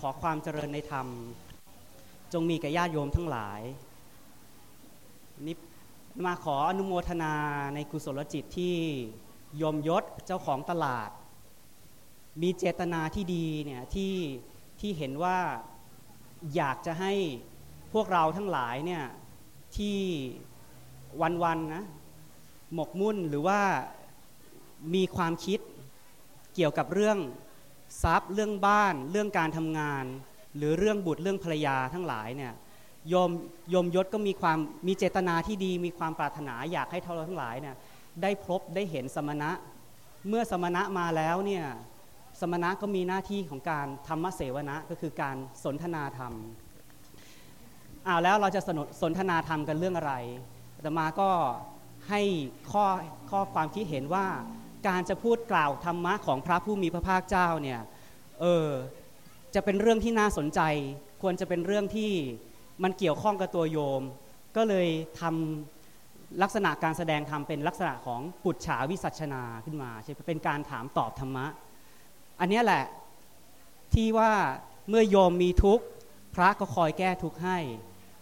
ขอความเจริญในธรรม จงมีแก่ญาติโยมทั้งหลายนี่มาขออนุโมทนาในกุศลจิตที่โยมยศเจ้าของตลาด มีเจตนาที่ดีเนี่ยที่ที่เห็นว่าอยากจะให้พวกเราทั้งหลายเนี่ยที่วันๆนะหมกมุ่นหรือว่ามีความคิดเกี่ยวกับเรื่อง ทรัพย์เรื่องบ้านเรื่องการทำงาน หรือเรื่องบุตรเรื่องภรรยาทั้งหลายเนี่ยโยมโยมยศก็มีความมีเจตนาที่ดี มีความปรารถนาอยากให้เราทั้งหลายเนี่ยได้พบได้เห็นสมณะ เมื่อสมณะมาแล้วเนี่ยสมณะก็มีหน้าที่ของการธรรมเสวนะก็คือการสนทนาธรรมอ้าวแล้วเราจะสนสนทนาธรรมกันเรื่องอะไรแต่มาก็ให้ข้อข้อความคิดเห็นว่า การจะพูดกล่าวธรรมะของพระผู้มีพระภาคเจ้าเนี่ยเออจะเป็นเรื่องที่น่าสนใจ ควรจะเป็นเรื่องที่มันเกี่ยวข้องกับตัวโยม ก็เลยทำลักษณะการแสดงธรรมเป็นลักษณะของปุจฉาวิสัชนาขึ้นมาใช่เป็นการถามตอบธรรมะ อันนี้แหละที่ว่าเมื่อโยมมีทุกข์พระก็คอยแก้ทุกข์ให้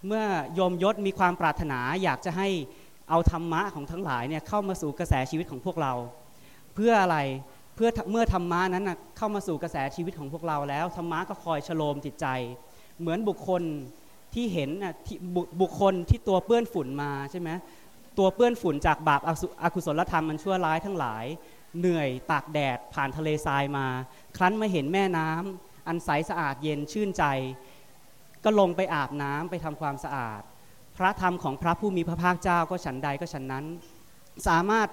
เมื่อโยมยศมีความปรารถนาอยากจะให้เอาธรรมะของทั้งหลายเนี่ยเข้ามาสู่กระแสชีวิตของพวกเรา เพื่ออะไรเพื่อเมื่อธรรมะนั้นนะเข้ามาสู่กระแสชีวิตของพวกเราแล้วธรรมะก็คอยชโลมจิตใจ เหมือนบุคคลที่เห็นนะบุคคลที่ตัวเปื้อนฝุ่นมาใช่ไหมตัวเปื้อนฝุ่นจากบาปอกุศลธรรมมันชั่วร้ายทั้งหลาย เหนื่อยตากแดดผ่านทะเลทรายมา ครั้นมาเห็นแม่น้ำอันใสสะอาดเย็นชื่นใจ ก็ลงไปอาบน้ำไปทำความสะอาด พระธรรมของพระผู้มีพระภาคเจ้าก็ฉันใดก็ฉันนั้น สามารถ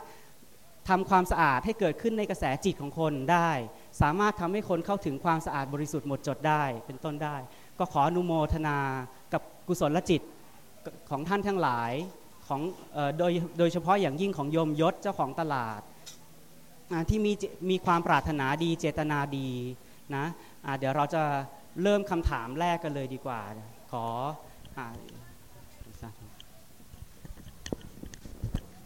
ทำความสะอาดให้เกิดขึ้นในกระแสจิตของคนได้ สามารถทำให้คนเข้าถึงความสะอาดบริสุทธิ์หมดจดได้เป็นต้นได้ ก็ขออนุโมทนากับกุศลจิตของท่านทั้งหลายของโดยโดยเฉพาะอย่างยิ่งของโยมยศเจ้าของตลาดที่มีมีความปรารถนาดีเจตนาดีนะะเดี๋ยวเราจะเริ่มคำถามแรกกันเลยดีกว่า ขออ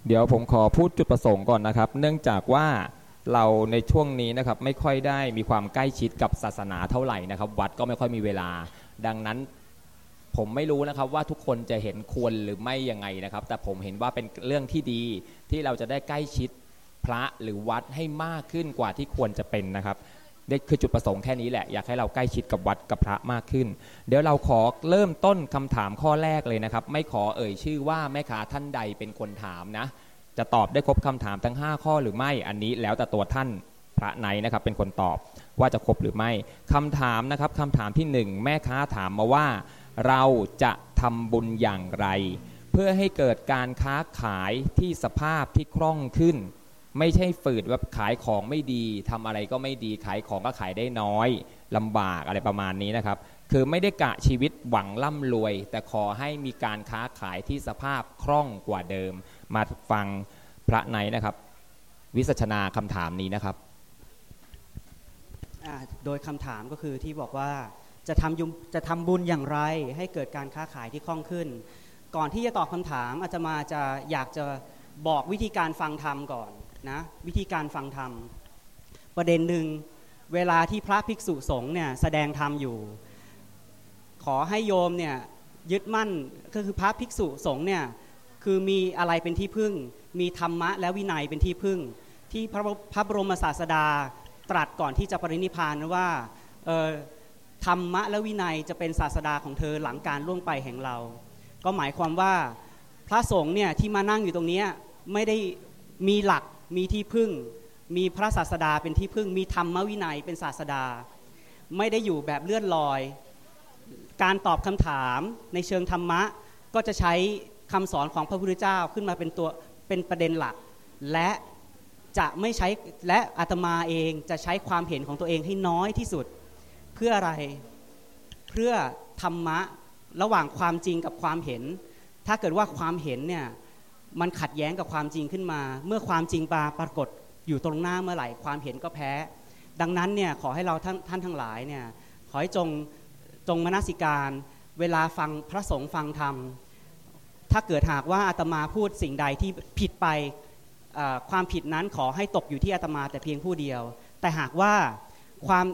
เดี๋ยวผมขอพูดจุดประสงค์ก่อนนะครับ เนื่องจากว่าเราในช่วงนี้นะครับไม่ค่อยได้มีความใกล้ชิดกับศาสนาเท่าไหร่นะครับ วัดก็ไม่ค่อยมีเวลา ดังนั้นผมไม่รู้นะครับว่าทุกคนจะเห็นควรหรือไม่ยังไงนะครับ แต่ผมเห็นว่าเป็นเรื่องที่ดีที่เราจะได้ใกล้ชิดพระหรือวัดให้มากขึ้นกว่าที่ควรจะเป็นนะครับ นี่คือจุดประสงค์แค่นี้แหละ อยากให้เราใกล้ชิดกับวัดกับพระมากขึ้น เดี๋ยวเราขอเริ่มต้นคำถามข้อแรกเลยนะครับ ไม่ขอเอ่ยชื่อว่าแม่ขาท่านใดเป็นคนถามนะ จะตอบได้ครบคำถามทั้ง 5 ข้อหรือไม่ อันนี้แล้วแต่ตัวท่านพระไหนนะครับเป็นคนตอบว่าจะครบหรือไม่คำถามนะครับคำถามที่ 1 แม่ค้าถามมาว่า เราจะทำบุญอย่างไร เพื่อให้เกิดการค้าขายที่สภาพที่คล่องขึ้น ไม่ใช่ฝืดแบบขายของไม่ดีทำอะไรก็ไม่ดีขายของก็ขายได้น้อยลำบากอะไรประมาณนี้นะครับ คือไม่ได้กะชีวิตหวังร่ำรวย แต่ขอให้มีการค้าขายที่สภาพคล่องกว่าเดิม มาฟังพระไนนะครับ วิสัชนาคำถามนี้นะครับโดยคำถามก็คือที่บอกว่าจะทำจะทำบุญอย่างไรให้เกิดการค้าขายที่คล่องขึ้น ก่อนที่จะตอบคำถามอาจจะมาจะอยากจะบอกวิธีการฟังธรรมก่อน นะวิธีการฟังธรรม ประเด็นหนึ่งเวลาที่พระภิกษุสงฆ์เนี่ยแสดงธรรมอยู่ ขอให้โยมเนี่ยยึดมั่นก็คือพระภิกษุสงฆ์เนี่ยคือมีอะไรเป็นที่พึ่ง มีธรรมะและวินัยเป็นที่พึ่ง ที่พระพระบรมศาสดาตรัสก่อนที่จะปรินิพานว่าธรรมะและวินัยจะเป็นศาสดาของเธอหลังการล่วงไปแห่งเรา ก็หมายความว่าพระสงฆ์เนี่ยที่มานั่งอยู่ตรงนี้ไม่ได้มีหลัก มีที่พึ่ง มีพระศาสดาเป็นที่พึ่ง มีธรรมวินัยเป็นศาสดา ไม่ได้อยู่แบบเลื่อนลอย การตอบคำถามในเชิงธรรมะ ก็จะใช้คำสอนของพระพุทธเจ้าขึ้นมาเป็นตัวเป็นประเด็นหลัก และจะไม่ใช้และอาตมาเองจะใช้ความเห็นของตัวเองให้น้อยที่สุด เพื่ออะไรเพื่อธรรมะระหว่างความจริงกับความเห็น ถ้าเกิดว่าความเห็นเนี่ย มันขัดแย้งกับความจริงขึ้นมา เมื่อความจริงปาปรากฏอยู่ตรงหน้าเมื่อไหร่ความเห็นก็แพ้ ดังนั้นเนี่ยขอให้เราท่านท่านทั้งหลายเนี่ยขอให้จงจงมนสิการ เวลาฟังพระสงฆ์ฟังธรรม ถ้าเกิดหากว่าอาตมาพูดสิ่งใดที่ผิดไปความผิดนั้นขอให้ตกอยู่ที่อาตมาแต่เพียงผู้เดียว แต่หากว่าความ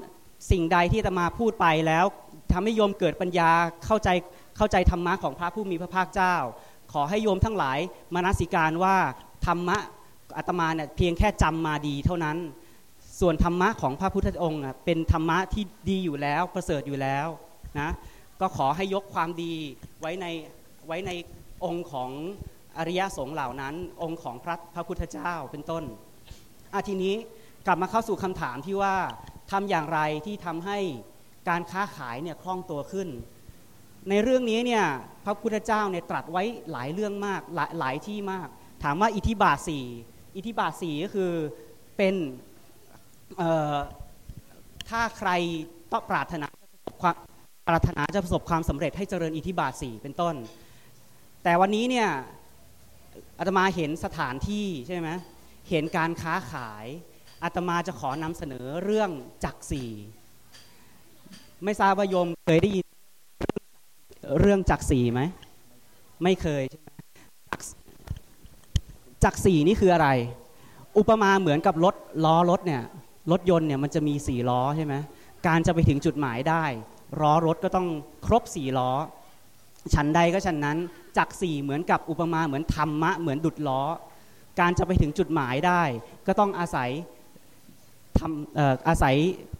สิ่งใดที่อาตมาพูดไปแล้วทำให้โยมเกิดปัญญาเข้าใจเข้าใจธรรมะของพระผู้มีพระภาคเจ้า ขอให้โยมทั้งหลายมานสิการว่าธรรมะอาตมาเนี่ยเพียงแค่จำมาดีเท่านั้น ส่วนธรรมะของพระพุทธองค์เป็นธรรมะที่ดีอยู่แล้วประเสริฐอยู่แล้วนะก็ขอให้ยกความดีไว้ในไว้ในองค์ของอริยสงฆ์เหล่านั้น องค์ของพระพระพุทธเจ้าเป็นต้นอาทีนี้กลับมาเข้าสู่คำถามที่ว่าทำอย่างไรที่ทำให้การค้าขายเนี่ยคล่องตัวขึ้น ในเรื่องนี้เนี่ยพระพุทธเจ้าเนี่ยตรัสไว้หลายเรื่องมากหลายหลายที่มาก ถามว่าอิทธิบาทสี่อิทธิบาทสี่ก็คือเป็นถ้าใครต้องปรารถนาประสบความปรารถนาจะประสบความสำเร็จให้เจริญอิทธิบาทสี่เป็นต้น แต่วันนี้เนี่ยอาตมาเห็นสถานที่ใช่ไหมเห็นการค้าขายอาตมาจะขอนำเสนอเรื่องจักสี่ไม่ทราบว่าโยมเคยได้ยิน เรื่องจักรสี่ไหมไม่เคยใช่ไหมจักรสี่นี่คืออะไร อุปมาเหมือนกับรถล้อรถเนี่ยรถยนต์เนี่ยมันจะมีสี่ล้อใช่ไหมการจะไปถึงจุดหมายได้ล้อรถก็ต้องครบสี่ล้อฉันใดก็ฉันนั้นจักรสี่เหมือนกับอุปมาเหมือนธรรมะเหมือนดุดล้อ การจะไปถึงจุดหมายได้ ก็ต้องอาศัยทำอออาศัย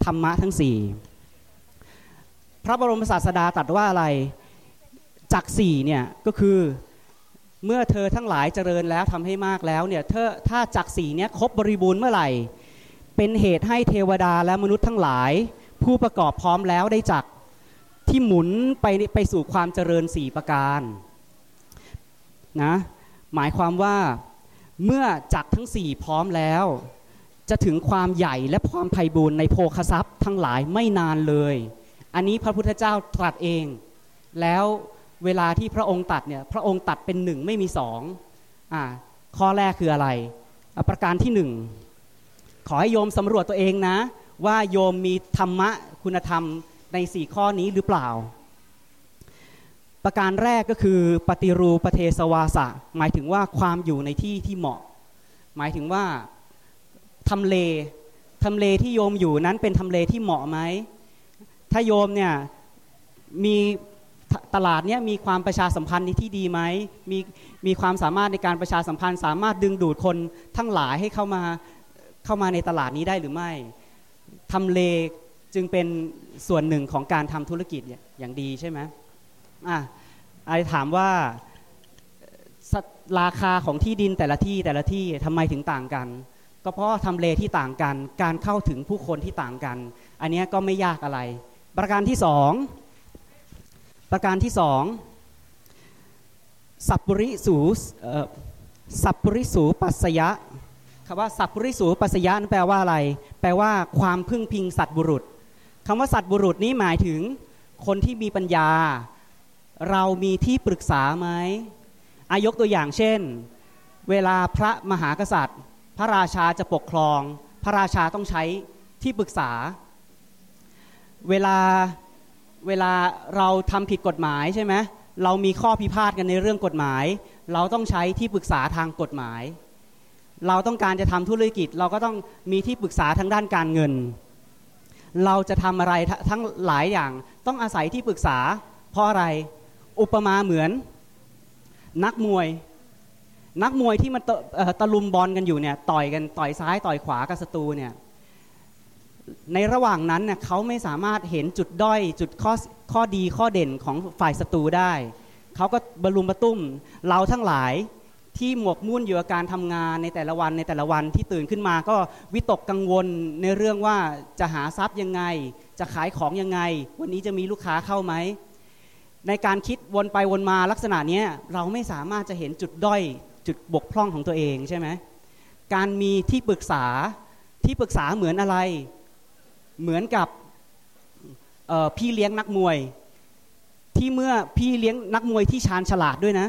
ธรรมะทั้งสี่พระบรมศาสดาตรัสว่าอะไร จักสี่เนี่ยก็คือเมื่อเธอทั้งหลายเจริญแล้วทำให้มากแล้วเนี่ยเธอถ้าจักสี่เนี่ยครบบริบูรณ์เมื่อไหร่ เป็นเหตุให้เทวดาและมนุษย์ทั้งหลาย ผู้ประกอบพร้อมแล้วได้จักที่หมุนไปไปสู่ความเจริญสี่ประการนะหมายความว่าเมื่อจักทั้งสี่พร้อมแล้ว จะถึงความใหญ่และความไพบูรณ์ในโภคทรัพย์ทั้งหลายไม่นานเลย อันนี้พระพุทธเจ้าตรัสเอง แล้ว เวลาที่พระองค์ตัดเนี่ยพระองค์ตัดเป็นหนึ่งไม่มีสองอ่าข้อแรกคืออะไร ประการที่หนึ่งขอให้โยมสำรวจตัวเองนะ ว่าโยมมีธรรมะคุณธรรมในสี่ข้อนี้หรือเปล่า ประการแรกก็คือปฏิรูปเทสวาสะ หมายถึงว่าความอยู่ในที่ที่เหมาะ หมายถึงว่าทำเลทำเลที่โยมอยู่นั้นเป็นทำเลที่เหมาะไหมถ้าโยมเนี่ยมี ตลาดเนี้ยมีความประชาสัมพันธ์ที่ดีไหมมีมีความสามารถในการประชาสัมพันธ์ สามารถดึงดูดคนทั้งหลายให้เข้ามาเข้ามาในตลาดนี้ได้หรือไม่ทำเลจึงเป็นส่วนหนึ่งของการทำธุรกิจอย่างดีใช่ไหมอะไอถามว่าราคาของที่ดินแต่ละที่แต่ละที่ทำไมถึงต่างกัน ก็เพราะทำเลที่ต่างกัน การเข้าถึงผู้คนที่ต่างกัน อันนี้ก็ไม่ยากอะไร ประการที่สอง ประการที่สองสัพปริสูสัพปริสูปัสยะคำว่าสัพปริสูปัสยะนั้นแปลว่าอะไร แปลว่าความพึ่งพิงสัตบุรุษคำว่าสัตบุรุษนี้หมายถึงคนที่มีปัญญา เรามีที่ปรึกษาไหมอายกตัวอย่างเช่น เวลาพระมหากษัตริย์ พระราชาจะปกครอง พระราชาต้องใช้ที่ปรึกษา เวลา เวลาเราทำผิดกฎหมายใช่ไหมเรามีข้อพิพาทกันในเรื่องกฎหมาย เราต้องใช้ที่ปรึกษาทางกฎหมาย เราต้องการจะทำธุรกิจ เราก็ต้องมีที่ปรึกษาทางด้านการเงิน เราจะทำอะไรททั้งหลายอย่างต้องอาศัยที่ปรึกษา เพราะอะไรอุปมาเหมือน นักมวย นักมวยที่มันตตะลุมบอลกันอยู่เนี่ยต่อยกันต่อยซ้ายต่อยขวากับศัตรูเนี่ย ในระหว่างนั้นเน่ยเขาไม่สามารถเห็นจุดด้อย จุดข้อข้อดีข้อเด่นของฝ่ายศัตรูได้ เขาก็บรลุมบระตุ้มเราทั้งหลายที่หมกมุ่นอยู่กับการทำงานในแต่ละวันในแต่ละวันที่ตื่นขึ้นมา ก็วิตกกังวลในเรื่องว่าจะหาทรัพย์ยังไง จะขายของยังไง วันนี้จะมีลูกค้าเข้าไหมในการคิดวนไปวนมาลักษณะนี้เราไม่สามารถจะเห็นจุดด้อยจุดบกพร่องของตัวเองใช่ไหมการมีที่ปรึกษาที่ปรึกษาเหมือนอะไร เหมือนกับพี่เลี้ยงนักมวย ที่เมื่อพี่เลี้ยงนักมวยที่ชาญฉลาดด้วยนะ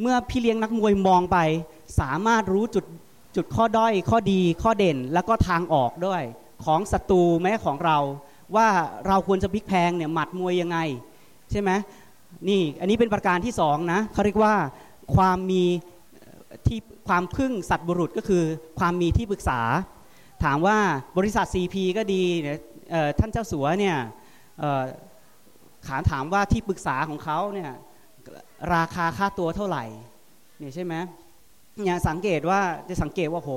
เมื่อพี่เลี้ยงนักมวยมองไป สามารถรู้จุดจุดข้อด้อยข้อดีข้อเด่นแล้วก็ทางออกด้วย ของศัตรูแม้ของเรา ว่าเราควรจะพลิกแพงเนี่ยหมัดมวยยังไง ใช่ไหมนี่อันนี้เป็นประการที่สองนะเขาเรียกว่าความมีที่ความพึ่งสัตว์บุรุษก็คือ ความมีที่ปรึกษา ถามว่าบริษัท CP ก็ดีเนี่ยท่านเจ้าสัวเนี่ยเอ่อถามถามว่าที่ปรึกษาของเขาเนี่ยราคาค่าตัวเท่าไหร่เนี่ยใช่ไหมเนี่ยสังเกตว่าจะสังเกตว่าโห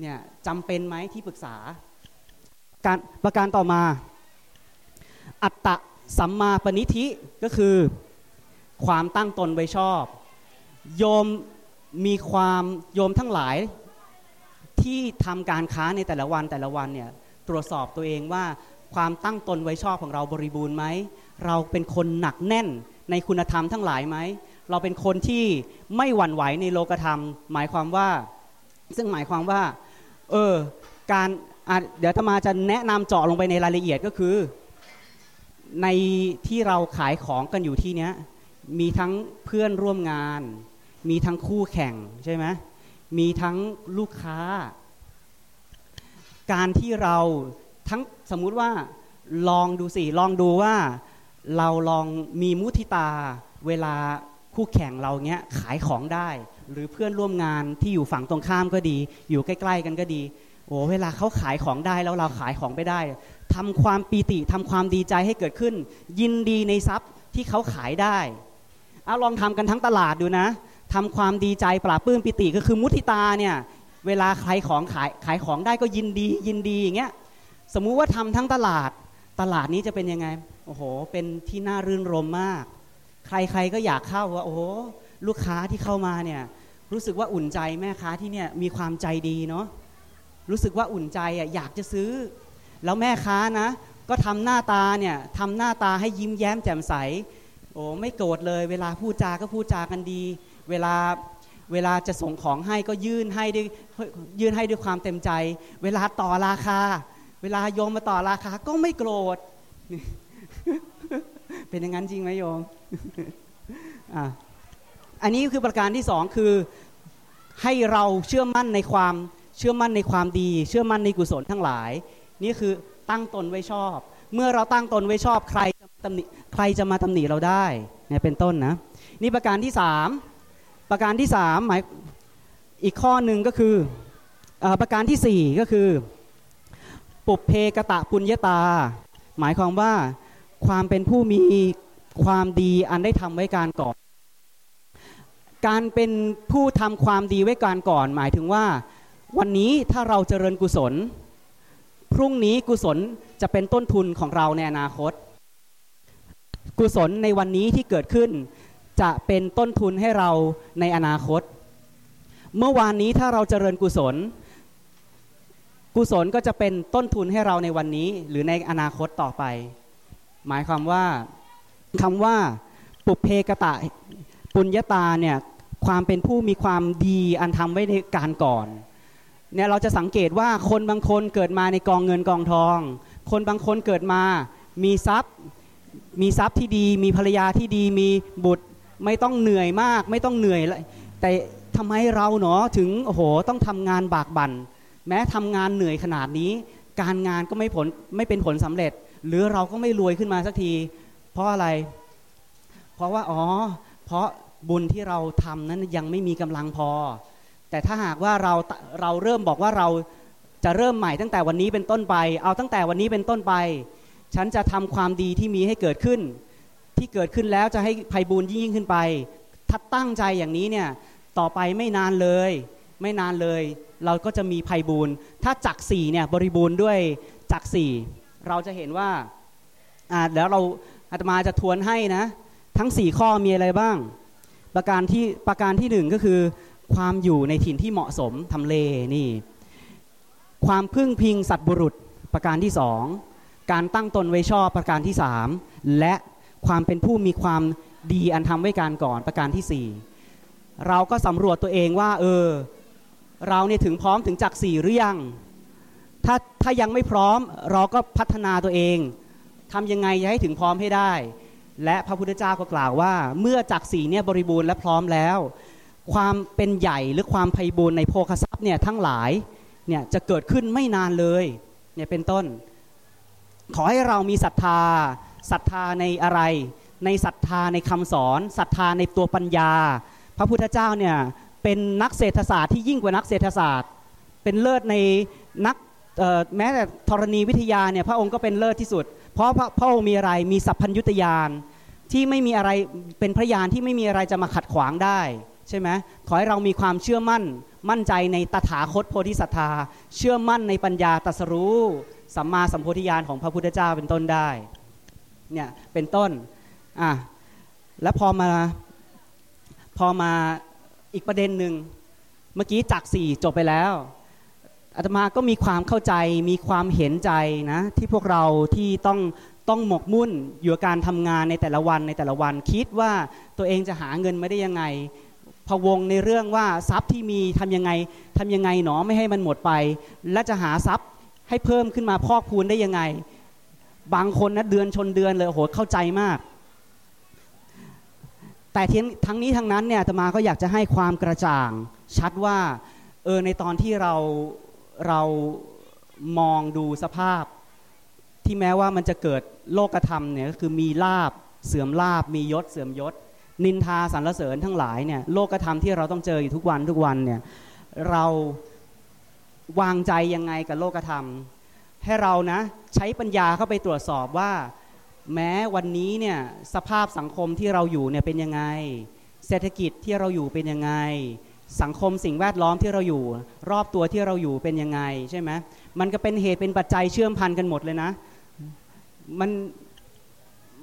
เนี่ยจำเป็นไหมที่ปรึกษา การประการต่อมา อัตตะสัมมาปณิธิก็คือความตั้งตนไว้ชอบ โยมมีความโยมทั้งหลาย ที่ทำการค้าในแต่ละวันแต่ละวันเนี่ยตรวจสอบตัวเองว่าความตั้งตนไว้ชอบของเราบริบูรณ์ไหม เราเป็นคนหนักแน่นในคุณธรรมทั้งหลายไหม เราเป็นคนที่ไม่หวั่นไหวในโลกธรรม หมายความว่า ซึ่งหมายความว่า เออ การเดี๋ยวธรรมาจะแนะนำเจาะลงไปในรายละเอียดก็คือ ในที่เราขายของกันอยู่ที่เนี้ยมีทั้งเพื่อนร่วมงาน มีทั้งคู่แข่งใช่ไหม มีทั้งลูกค้า การที่เราทั้งสมมุติว่าลองดูสิลองดูว่า เราลองมีมุทิตาเวลาคู่แข่งเราเงี้ยขายของได้ หรือเพื่อนร่วมงานที่อยู่ฝั่งตรงข้ามก็ดี อยู่ใกล้ ๆ กันก็ดีโอ้เวลาเขาขายของได้แล้วเราขายของไม่ได้ทำความปีติทำความดีใจให้เกิดขึ้น ยินดีในทรัพย์ที่เขาขายได้เอาลองทำกันทั้งตลาดดูนะ ทำความดีใจปราบปื้มปิติก็คือมุทิตาเนี่ยเวลาขายของขายขายของได้ก็ยินดียินดีอย่างเงี้ยสมมุติว่าทำทั้งตลาดตลาดนี้จะเป็นยังไงโอ้โห เป็นที่น่ารื่นรมมาก ใครๆก็อยากเข้าว่าโอ้โหลูกค้าที่เข้ามาเนี่ยรู้สึกว่าอุ่นใจแม่ค้าที่เนี่ยมีความใจดีเนาะรู้สึกว่าอุ่นใจอะอยากจะซื้อ แล้วแม่ค้านะ ก็ทำหน้าตาเนี่ยทำหน้าตาให้ยิ้มแย้มแจ่มใสโอ้ไม่โกรธเลย เวลาพูดจาก็พูดจากันดี เวลาเวลาจะส่งของให้ก็ยื่นให้ด้วยยื่นให้ด้วยความเต็มใจ เวลาต่อราคา เวลาโยมมาต่อราคาก็ไม่โกรธ เป็นอย่างนั้นจริงไหมโยมอันนี้คือประการที่สองคือให้เราเชื่อมั่นในความเชื่อมั่นในความดี เชื่อมั่นในกุศลทั้งหลาย นี่คือตั้งตนไว้ชอบ เมื่อเราตั้งตนไว้ชอบใครจะตำหนิใครจะมาตำหนิเราได้เนี่ยเป็นต้นนะ นี่ประการที่สาม ประการที่สามหมายอีกข้อหนึ่งก็คืออประการที่สี่ก็คือ ปุเพกะตะปุญญาตา หมายความว่าความเป็นผู้มีความดีอันได้ทำไว้การก่อน การเป็นผู้ทำความดีไว้การก่อน หมายถึงว่า วันนี้ถ้าเราเจริญกุศล พรุ่งนี้กุศลจะเป็นต้นทุนของเราในอนาคต กุศลในวันนี้ที่เกิดขึ้น จะเป็นต้นทุนให้เราในอนาคต เมื่อวานนี้ถ้าเราเจริญกุศล กุศลก็จะเป็นต้นทุนให้เราในวันนี้หรือในอนาคตต่อไป หมายความว่าคำว่าปุเพกตะปุญญาตาเนี่ยความเป็นผู้มีความดีอันทำไว้ในการก่อนเนี่ยเราจะสังเกตว่าคนบางคนเกิดมาในกองเงินกองทอง คนบางคนเกิดมามีทรัพย์ มีทรัพย์ที่ดี มีภรรยาที่ดี มีบุตร ไม่ต้องเหนื่อยมาก ไม่ต้องเหนื่อยเลยแต่ทำไมเราเนาะถึงโอ้โหต้องทำงานบากบัน่นแม้ทำงานเหนื่อยขนาดนี้ การงานก็ไม่ผลไม่เป็นผลสำเร็จ หรือเราก็ไม่รวยขึ้นมาสักที เพราะอะไร เพราะว่าอ๋อ เพราะบุญที่เราทำนั้นยังไม่มีกำลังพอ แต่ถ้าหากว่าเราเราเริ่มบอกว่าเราจะเริ่มใหม่ตั้งแต่วันนี้เป็นต้นไป เอาตั้งแต่วันนี้เป็นต้นไป ฉันจะทำความดีที่มีให้เกิดขึ้น ที่เกิดขึ้นแล้วจะให้ภัยบุญยิ่งขึ้นไป ถ้าตั้งใจอย่างนี้เนี่ยต่อไปไม่นานเลย ไม่นานเลย เราก็จะมีภัยบุญถ้าจักสี่เนี่ยบริบูรณ์ด้วยจักสี่เราจะเห็นว่าอ่าแล้วเราอาตมาจะทวนให้นะ ทั้ง 4 ข้อมีอะไรบ้าง ประการที่ประการที่หนึ่งก็คือ ความอยู่ในถิ่นที่เหมาะสมทำเลนี่ ความพึ่งพิงสัตบุรุษ ประการที่สองการตั้งตนไว้ชอบประการที่สามและ ความเป็นผู้มีความดีอันทำไว้การก่อนประการที่สี่เราก็สำรวจตัวเองว่าเออเราเนี่ยถึงพร้อมถึงจักสี่หรือยัง ถ้าถ้ายังไม่พร้อมเราก็พัฒนาตัวเองทำยังไงจะให้ถึงพร้อมให้ได้ และพระพุทธเจ้าก็กล่าวว่า เมื่อจักสี่เนี่ยบริบูรณ์และพร้อมแล้ว ความเป็นใหญ่หรือความไพบูรณ์ในโภคทรัพย์เนี่ยทั้งหลายเนี่ยจะเกิดขึ้นไม่นานเลยเนี่ยเป็นต้น ขอให้เรามีศรัทธา ศรัทธาในอะไร ในศรัทธาในคำสอนศรัทธาในตัวปัญญา พระพุทธเจ้าเนี่ยเป็นนักเศรษฐศาสตร์ที่ยิ่งกว่านักเศรษฐศาสตร์ เป็นเลิศในนักแม้แต่ธรณีวิทยาเนี่ยพระองค์ก็เป็นเลิศที่สุด เพราะพระพระองค์มีอะไรมีสัพพัญญุตยานที่ไม่มีอะไรเป็นพระยานที่ไม่มีอะไรจะมาขัดขวางได้ใช่ไหมขอให้เรามีความเชื่อมั่น มั่นใจในตถาคตโพธิสัตธา เชื่อมั่นในปัญญาตรัสรู้สัมมาสัมโพธิญาณของพระพุทธเจ้าเป็นต้นได้ เนี่ยเป็นต้นอะแล้วพอมาพอมาอีกประเด็นหนึ่งเมื่อกี้จากสี่จบไปแล้วอาตมาก็มีความเข้าใจมีความเห็นใจนะที่พวกเราที่ต้องต้องหมกมุ่นอยู่กับการทำงานในแต่ละวันในแต่ละวันคิดว่าตัวเองจะหาเงินไม่ได้ยังไงพะวงในเรื่องว่าทรัพย์ที่มีทำยังไงทำยังไงหนอไม่ให้มันหมดไป และจะหาทรัพย์ให้เพิ่มขึ้นมาพอกพูนได้ยังไง บางคนนะเดือนชนเดือนเลยโอ้โหเข้าใจมาก แต่ทั้งนี้ทั้งนั้นเนี่ยตมาก็อยากจะให้ความกระจ่าง ชัดว่าเออในตอนที่เราเรามองดูสภาพ ที่แม้ว่ามันจะเกิดโลกธรรมเนี่ยก็คือมีลาบเสื่อมลาบมียศเสื่อมยศ นินทาสรรเสริญทั้งหลายเนี่ยโลกธรรมที่เราต้องเจออยู่ทุกวันทุกวันเนี่ยเราวางใจยังไงกับโลกธรรม ให้เรานะใช้ปัญญาเข้าไปตรวจสอบว่า แม้วันนี้เนี่ยสภาพสังคมที่เราอยู่เนี่ยเป็นยังไง เศรษฐกิจที่เราอยู่เป็นยังไง สังคมสิ่งแวดล้อมที่เราอยู่ รอบตัวที่เราอยู่เป็นยังไงใช่ไหมมันก็เป็นเหตุเป็นปัจจัยเชื่อมพันกันหมดเลยนะมัน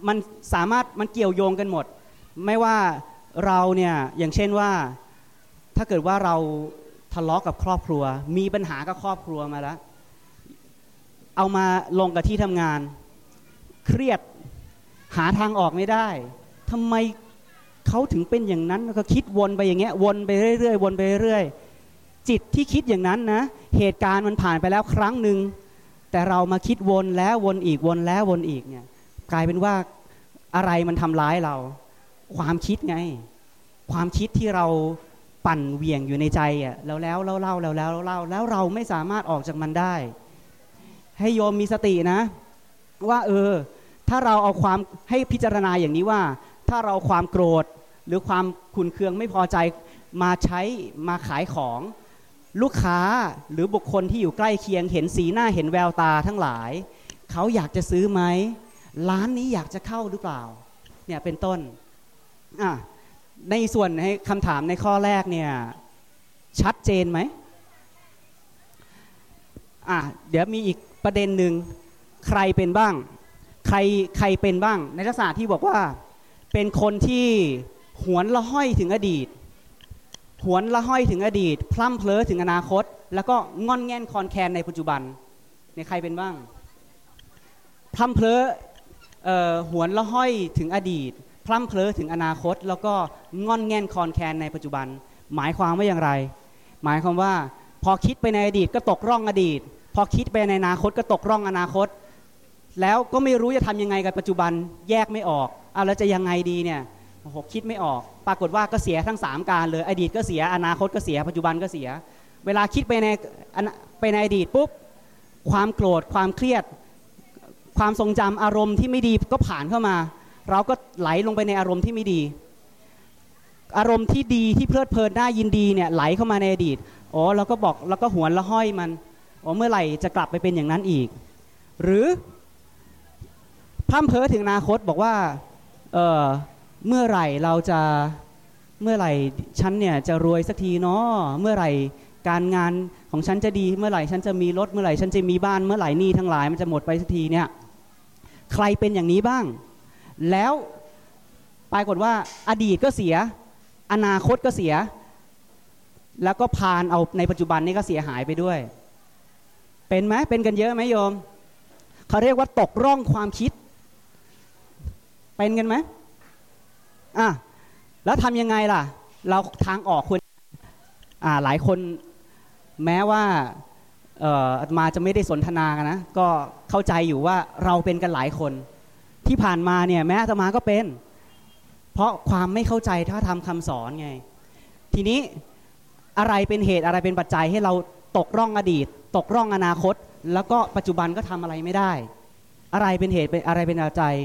มันสามารถมันเกี่ยวโยงกันหมด ไม่ว่าเราเนี่ยอย่างเช่นว่าถ้าเกิดว่าเราทะเลาะกับครอบครัว มีปัญหากับครอบครัวมาแล้ว เอามาลงกับที่ทำงาน เครียดหาทางออกไม่ได้ทำไมเขาถึงเป็นอย่างนั้นแล้วก็คิดวนไปอย่างเงี้ยวนไปเรื่อยๆวนไปเรื่อยๆจิตที่คิดอย่างนั้นนะ เหตุการณ์มันผ่านไปแล้วครั้งหนึ่งแต่เรามาคิดวนแล้ววนอีกวนแล้ววนอีกเนี่ยกลายเป็นว่าอะไรมันทำร้ายเรา ความคิดไง ความคิดที่เราปั่นเวียงอยู่ในใจอะแล้วแล้วเล่าเล่าแล้วแล้วเล่าแล้วเราไม่สามารถออกจากมันได้ ให้โยมมีสตินะ ว่าเออ ถ้าเราเอาความให้พิจารณาอย่างนี้ว่า ถ้าเราความโกรธหรือความขุนเคืองไม่พอใจมาใช้มาขายของลูกค้าหรือบุคคลที่อยู่ใกล้เคียงเห็นสีหน้าเห็นแววตาทั้งหลาย เขาอยากจะซื้อไหมร้านนี้อยากจะเข้าหรือเปล่า เนี่ยเป็นต้นอะในส่วนในคำถามในข้อแรกเนี่ยชัดเจนไหมอะเดี๋ยวมีอีก ประเด็นหนึ่งใครเป็นบ้าง ใครใครเป็นบ้าง ในลักษณะที่บอกว่าเป็นคนที่หวนละห้อยถึงอดีต หวนละห้อยถึงอดีต พล่ำเพลอถึงอนาคต แล้วก็งอนแง่นคอนแคนในปัจจุบันในใครเป็นบ้างพล่ำเพลอหวนละห้อยถึงอดีต พล่ำเพลอถึงอนาคต แล้วก็งอนแง่นคอนแคนในปัจจุบัน หมายความว่าอย่างไร หมายความว่าพอคิดไปในอดีตก็ตกร่องอดีต พอคิดไปในอนาคตก็ตกร่องอนาคต แล้วก็ไม่รู้จะทำยังไงกับปัจจุบันแยกไม่ออกเอาแล้วจะยังไงดีเนี่ยโอ้โหคิดไม่ออก ปรากฏว่าก็เสียทั้ง 3 การเลย อดีตก็เสียอนาคตก็เสีย ปัจจุบันก็เสีย เวลาคิดไปในไปในอดีตปุ๊บความโกรธความเครียด ความทรงจำอารมณ์ที่ไม่ดีก็ผ่านเข้ามา เราก็ไหลลงไปในอารมณ์ที่ไม่ดี อารมณ์ที่ดีที่เพลิดเพลินน่ายินดีเนี่ยไหลเข้ามาในอดีตอ๋อเราก็บอกเราก็หวนละห้อยมัน อ๋อเมื่อไหร่จะกลับไปเป็นอย่างนั้นอีก หรือพร่ำเพ้อถึงอนาคตบอกว่าเออเมื่อไหร่เราจะเมื่อไหร่ฉันเนี่ยจะรวยสักทีเนาะเมื่อไหร่การงานของฉันจะดีเมื่อไหร่ฉันจะมีรถเมื่อไหร่ฉันจะมีบ้านเมื่อไหร่หนี้ทั้งหลายมันจะหมดไปสักทีเนี่ยใครเป็นอย่างนี้บ้าง แล้วปรากฏว่าอดีตก็เสีย อนาคตก็เสีย แล้วก็พานเอาในปัจจุบันนี่ก็เสียหายไปด้วย เป็นไหมเป็นกันเยอะไหมโยมเขาเรียกว่าตกร่องความคิด เป็นกันไหมอะแล้วทำยังไงล่ะ เราทางออกควรอ่าหลายคนแม้ว่าเอ่ออาตมาจะไม่ได้สนทนากันนะก็เข้าใจอยู่ว่าเราเป็นกันหลายคน ที่ผ่านมาเนี่ยแม้อาตมาก็เป็น เพราะความไม่เข้าใจถ้าทำคำสอนไง ทีนี้อะไรเป็นเหตุอะไรเป็นปัจจัยให้เรา ตกร่องอดีต ตกร่องอนาคต แล้วก็ปัจจุบันก็ทำอะไรไม่ได้ อะไรเป็นเหตุเป็นอะไรเป็นปัจจัย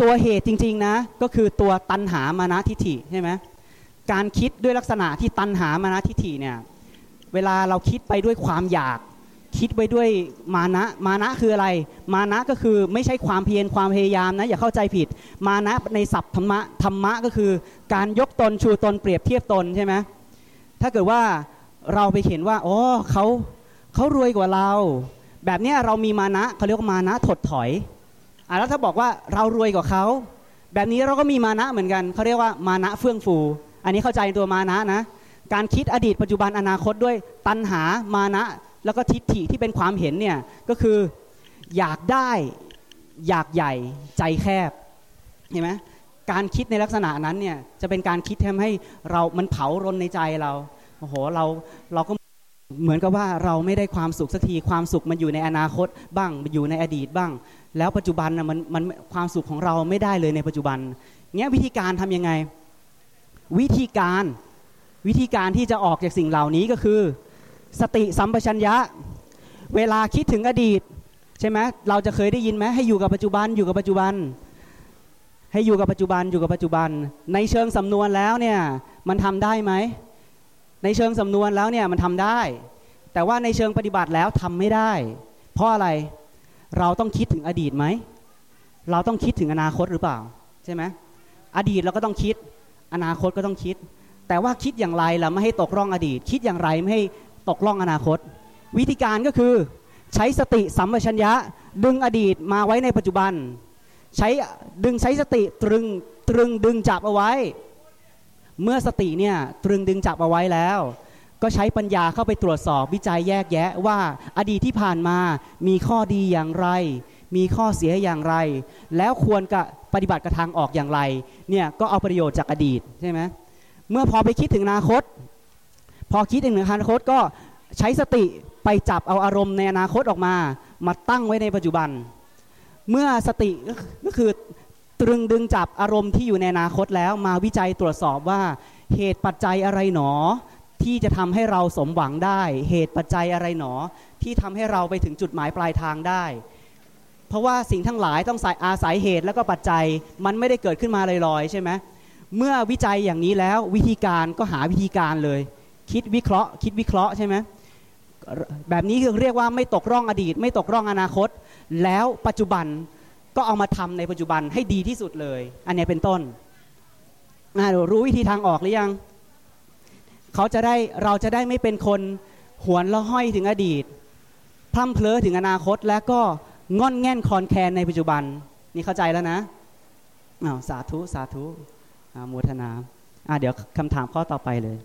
ตัวเหตุจริง ๆนะ ก็คือตัวตันหามานะทิฏฐิใช่ไหมการคิดด้วยลักษณะที่ตันหามานะทิฏฐิเนี่ยเวลาเราคิดไปด้วยความอยาก คิดไว้ด้วยมานะมานะคืออะไร มานะก็คือไม่ใช่ความเพียรความพยายามนะอย่าเข้าใจผิด มานะในศัพท์ธรรมะธรรมะก็คือ การยกตนชูตนเปรียบเทียบตนใช่ไหมถ้าเกิดว่า เราไปเห็นว่าอ๋อเขาเขารวยกว่าเรา แบบนี้เรามีมานะเขาเรียกว่ามานะถดถอยอะแล้วถ้าบอกว่าเรารวยกว่าเขาแบบนี้เราก็มีมานะเหมือนกันเขาเรียกว่ามานะเฟื่องฟู อันนี้เข้าใจตัวมานะนะการคิดอดีตปัจจุบันอนาคตด้วยตัณหามานะ แล้วก็ทิฏฐิที่เป็นความเห็นเนี่ยก็คืออยากได้อยากใหญ่ใจแคบเห็นไหมการคิดในลักษณะนั้นเนี่ยจะเป็นการคิดทำให้เรามันเผารนในใจเรา โอ้โหเราเราก็เหมือนกับว่าเราไม่ได้ความสุขสักทีความสุขมันอยู่ในอนาคตบ้างอยู่ในอดีตบ้าง แล้วปัจจุบันนะมันมันความสุขของเราไม่ได้เลยในปัจจุบันเงี้ยวิธีการทำยังไง วิธีการวิธีการที่จะออกจากสิ่งเหล่านี้ก็คือ สติสัมปชัญญะ เวลาคิดถึงอดีตใช่ไหมเราจะเคยได้ยินไหมให้อยู่กับปัจจุบันอยู่กับปัจจุบัน ให้อยู่กับปัจจุบันอยู่กับปัจจุบัน ในเชิงสำนวนแล้วเนี่ยมันทำได้ไหม ในเชิงสำนวนแล้วเนี่ยมันทำได้ แต่ว่าในเชิงปฏิบัติแล้วทำไม่ได้ เพราะอะไรเราต้องคิดถึงอดีตไหม เราต้องคิดถึงอนาคตหรือเปล่า ใช่ไหมอดีตเราก็ต้องคิด อนาคตก็ต้องคิด แต่ว่าคิดอย่างไรล่ะไม่ให้ตกร่องอดีต คิดอย่างไรไม่ให้ตกล่องอนาคต วิธีการก็คือใช้สติสัมปชัญญะ ดึงอดีตมาไว้ในปัจจุบัน ใช้ดึงใช้สติตรึงตรึงดึงจับเอาไว้ เมื่อสติเนี่ยตรึงดึงจับเอาไว้แล้ว ก็ใช้ปัญญาเข้าไปตรวจสอบวิจัยแยกแยะว่าอดีตที่ผ่านมามีข้อดีอย่างไร มีข้อเสียอย่างไร แล้วควรกับปฏิบัติกระทางออกอย่างไรเนี่ยก็เอาประโยชน์จากอดีตใช่ไหมเมื่อพอไปคิดถึงอนาคต พอคิดถึงอนาคตก็ใช้สติไปจับเอาอารมณ์ในอนาคตออกมา มาตั้งไว้ในปัจจุบัน เมื่อสติก็คือ ตรึงดึงจับอารมณ์ที่อยู่ในอนาคตแล้วมาวิจัยตรวจสอบว่า เหตุปัจจัยอะไรหนอ ที่จะทำให้เราสมหวังได้ เหตุปัจจัยอะไรหนอ ที่ทำให้เราไปถึงจุดหมายปลายทางได้ เพราะว่าสิ่งทั้งหลายต้องอาศัยเหตุแล้วก็ปัจจัยมันไม่ได้เกิดขึ้นมาลอยๆใช่ไหมเมื่อวิจัยอย่างนี้แล้ววิธีการก็หาวิธีการเลย คิดวิเคราะห์ คิดวิเคราะห์ใช่ไหมแบบนี้คือเรียกว่าไม่ตกร่องอดีต ไม่ตกร่องอนาคต แล้วปัจจุบัน ก็เอามาทำในปัจจุบันให้ดีที่สุดเลย อันนี้เป็นต้นรู้วิธีทางออกหรือยังเขาจะได้เราจะได้ไม่เป็นคนหวนละห้อยถึงอดีตพร่ำเพลอถึงอนาคตแล้วก็งอนแง่นคอนแคนในปัจจุบัน นี่เข้าใจแล้วนะอ้าวสาธุ สาธุโมทนาอ่าเดี๋ยวคำถามข้อต่อไปเลย